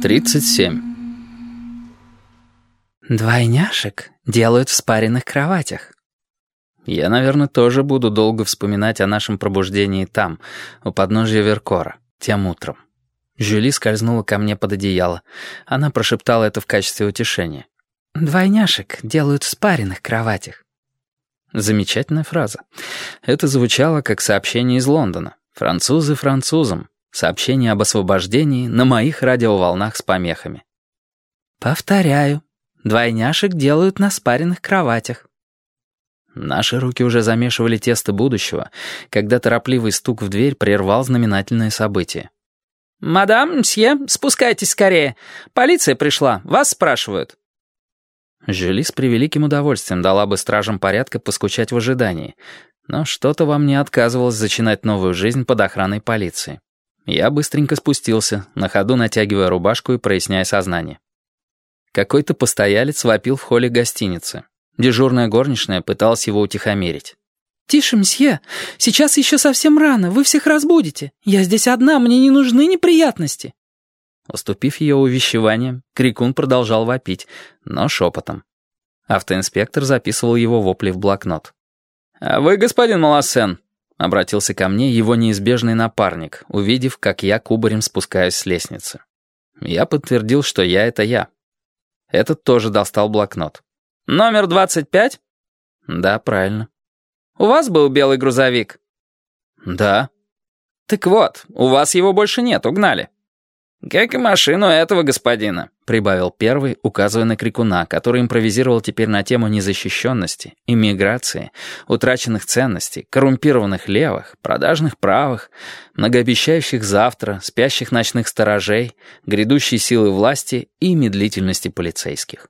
Тридцать семь. Двойняшек делают в спаренных кроватях. Я, наверное, тоже буду долго вспоминать о нашем пробуждении там, у подножья Веркора, тем утром. Жюли скользнула ко мне под одеяло. Она прошептала это в качестве утешения. «Двойняшек делают в спаренных кроватях». Замечательная фраза. Это звучало как сообщение из Лондона. Французы французам. Сообщение об освобождении на моих радиоволнах с помехами. «Повторяю, двойняшек делают на спаренных кроватях». Наши руки уже замешивали тесто будущего, когда торопливый стук в дверь прервал знаменательное событие. «Мадам, мсье, спускайтесь скорее. Полиция пришла, вас спрашивают». Жюли с превеликим удовольствием дала бы стражам порядка поскучать в ожидании, но что-то во мне отказывалось зачинать новую жизнь под охраной полиции. Я быстренько спустился, на ходу натягивая рубашку и проясняя сознание. Какой-то постоялец вопил в холле гостиницы. Дежурная горничная пыталась его утихомирить. «Тише, мсье. Сейчас еще совсем рано. Вы всех разбудите. Я здесь одна, мне не нужны неприятности». Уступив ее увещеванием, Крикун продолжал вопить, но шепотом. Автоинспектор записывал его вопли в блокнот. «А вы, господин Малосен?» — обратился ко мне его неизбежный напарник, увидев, как я кубарем спускаюсь с лестницы. Я подтвердил, что я — это я. Этот тоже достал блокнот. «Номер двадцать пять?» «Да, правильно». «У вас был белый грузовик?» «Да». «Так вот, у вас его больше нет, угнали». «Как и машину этого господина», — прибавил первый, указывая на крикуна, который импровизировал теперь на тему незащищенности, иммиграции, утраченных ценностей, коррумпированных левых, продажных правых, многообещающих завтра, спящих ночных сторожей, грядущей силы власти и медлительности полицейских.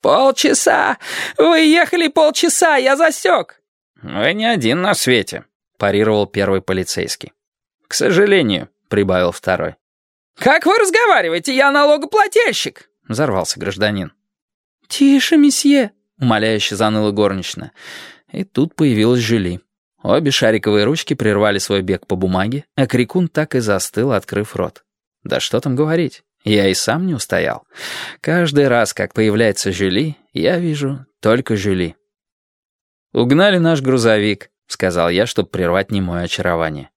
«Полчаса! Вы ехали полчаса, я засек!» «Вы не один на свете», — парировал первый полицейский. «К сожалению», — прибавил второй. «Как вы разговариваете? Я налогоплательщик!» — взорвался гражданин. «Тише, месье!» — умоляюще заныла горничная. И тут появилась Жюли. Обе шариковые ручки прервали свой бег по бумаге, а Крикун так и застыл, открыв рот. Да что там говорить, я и сам не устоял. Каждый раз, как появляется Жюли, я вижу только Жюли. «Угнали наш грузовик», — сказал я, чтобы прервать немое очарование.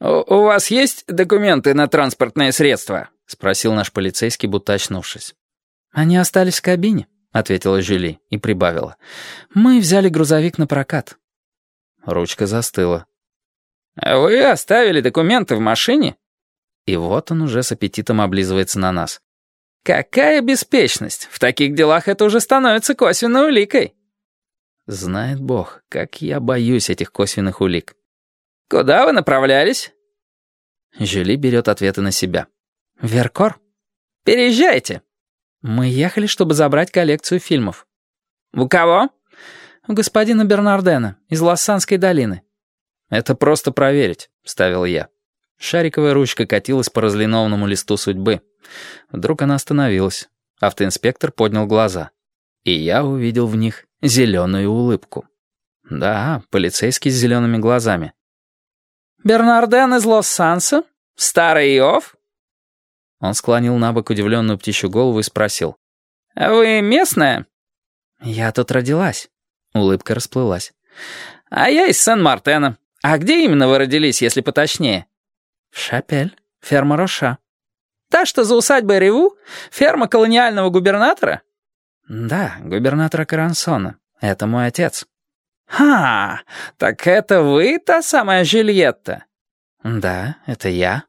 «У, вас есть документы на транспортное средство?» — спросил наш полицейский, будто очнувшись. «Они остались в кабине», — ответила Жюли и прибавила. «Мы взяли грузовик на прокат». Ручка застыла. «А вы оставили документы в машине?» И вот он уже с аппетитом облизывается на нас. «Какая беспечность! В таких делах это уже становится косвенной уликой!» Знает Бог, как я боюсь этих косвенных улик. «Куда вы направлялись?» Жюли берет ответы на себя. «Веркор?» «Переезжайте». «Мы ехали, чтобы забрать коллекцию фильмов». «У кого?» «У господина Бернардена из Лассанской долины». «Это просто проверить», — ставил я. Шариковая ручка катилась по разлинованному листу судьбы. Вдруг она остановилась. Автоинспектор поднял глаза. И я увидел в них зеленую улыбку. Да, полицейский с зелеными глазами. «Бернарден из Лос-Санса? Старый Иов?» Он склонил на бок удивленную птичью голову и спросил. «А вы местная?» «Я тут родилась». Улыбка расплылась. «А я из Сен-Мартена. А где именно вы родились, если поточнее?» «В Шапель, ферма Роша». «Та, что за усадьбой Реву? Ферма колониального губернатора?» «Да, губернатора Карансона. Это мой отец». «Ха, так это вы та самая Жюльетта?» «Да, это я».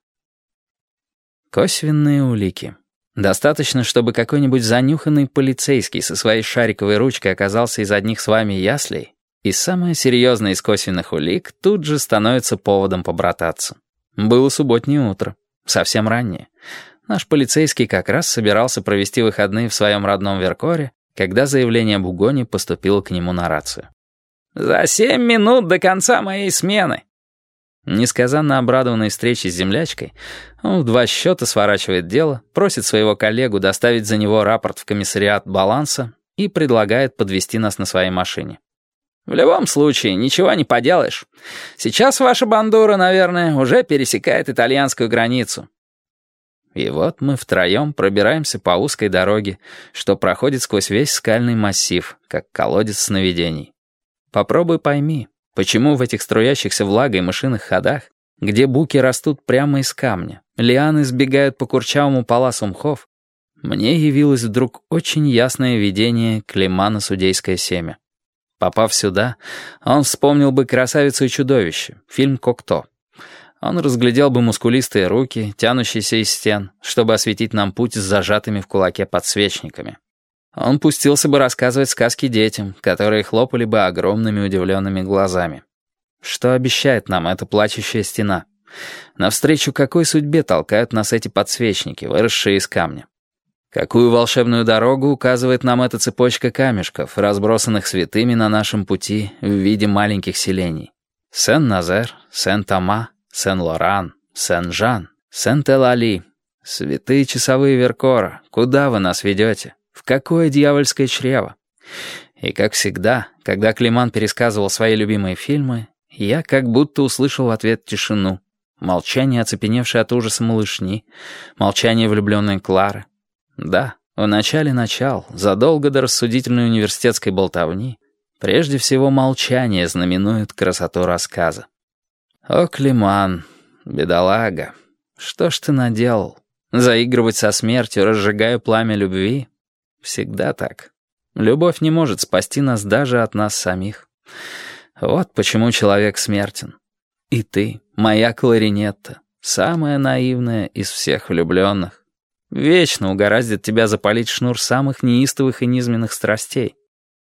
Косвенные улики. Достаточно, чтобы какой-нибудь занюханный полицейский со своей шариковой ручкой оказался из одних с вами яслей, и самое серьезное из косвенных улик тут же становится поводом побрататься. Было субботнее утро, совсем раннее. Наш полицейский как раз собирался провести выходные в своем родном Веркоре, когда заявление об угоне поступило к нему на рацию. «За семь минут до конца моей смены». Несказанно обрадованный встречей с землячкой, он в два счета сворачивает дело, просит своего коллегу доставить за него рапорт в комиссариат баланса и предлагает подвести нас на своей машине. В любом случае, ничего не поделаешь. Сейчас ваша бандура, наверное, уже пересекает итальянскую границу. И вот мы втроем пробираемся по узкой дороге, что проходит сквозь весь скальный массив, как колодец сновидений. Попробуй пойми, почему в этих струящихся влагой мышиных ходах, где буки растут прямо из камня, лианы сбегают по курчавому паласу мхов, мне явилось вдруг очень ясное видение Климана судейское семя. Попав сюда, он вспомнил бы «Красавицу и чудовище», фильм «Кокто». Он разглядел бы мускулистые руки, тянущиеся из стен, чтобы осветить нам путь с зажатыми в кулаке подсвечниками. Он пустился бы рассказывать сказки детям, которые хлопали бы огромными удивленными глазами. Что обещает нам эта плачущая стена? Навстречу какой судьбе толкают нас эти подсвечники, выросшие из камня? Какую волшебную дорогу указывает нам эта цепочка камешков, разбросанных святыми на нашем пути в виде маленьких селений? Сен-Назер, Сен-Тома, Сен-Лоран, Сен-Жан, Сен-Тел-Али. Святые часовые Веркора, куда вы нас ведете? В какое дьявольское чрево? И, как всегда, когда Климан пересказывал свои любимые фильмы, я как будто услышал в ответ тишину. Молчание, оцепеневшее от ужаса малышни, молчание влюбленной Клары. Да, в начале начал, задолго до рассудительной университетской болтовни, прежде всего молчание знаменует красоту рассказа. «О, Климан, бедолага, что ж ты наделал? Заигрывать со смертью, разжигая пламя любви? Всегда так. Любовь не может спасти нас даже от нас самих. Вот почему человек смертен. И ты, моя кларинетта, самая наивная из всех влюбленных. Вечно угораздит тебя запалить шнур самых неистовых и низменных страстей.